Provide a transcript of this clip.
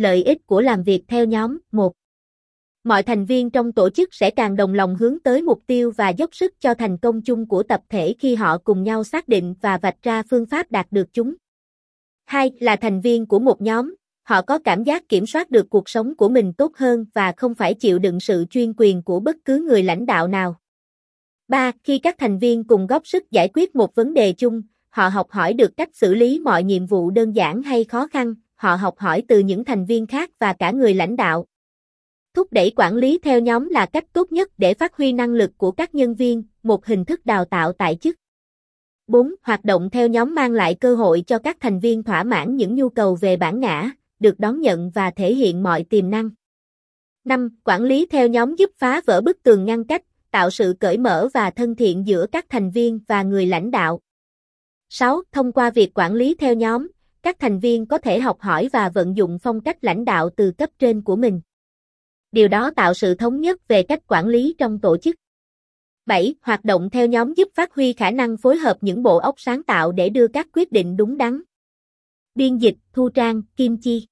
Lợi ích của làm việc theo nhóm 1 Mọi thành viên trong tổ chức sẽ càng đồng lòng hướng tới mục tiêu và dốc sức cho thành công chung của tập thể khi họ cùng nhau xác định và vạch ra phương pháp đạt được chúng. 2. Là thành viên của một nhóm, họ có cảm giác kiểm soát được cuộc sống của mình tốt hơn và không phải chịu đựng sự chuyên quyền của bất cứ người lãnh đạo nào. 3. Khi các thành viên cùng góp sức giải quyết một vấn đề chung, họ học hỏi được cách xử lý mọi nhiệm vụ đơn giản hay khó khăn, họ học hỏi từ những thành viên khác và cả người lãnh đạo. Thúc đẩy quản lý theo nhóm là cách tốt nhất để phát huy năng lực của các nhân viên, một hình thức đào tạo tại chức. 4. Hoạt động theo nhóm mang lại cơ hội cho các thành viên thỏa mãn những nhu cầu về bản ngã, được đón nhận và thể hiện mọi tiềm năng. 5. Quản lý theo nhóm giúp phá vỡ bức tường ngăn cách, tạo sự cởi mở và thân thiện giữa các thành viên và người lãnh đạo. 6. Thông qua việc quản lý theo nhóm, các thành viên có thể học hỏi và vận dụng phong cách lãnh đạo từ cấp trên của mình. Điều đó tạo sự thống nhất về cách quản lý trong tổ chức. 7. Hoạt động theo nhóm giúp phát huy khả năng phối hợp những bộ óc sáng tạo để đưa các quyết định đúng đắn. Biên dịch, Thu Trang, Kim Chi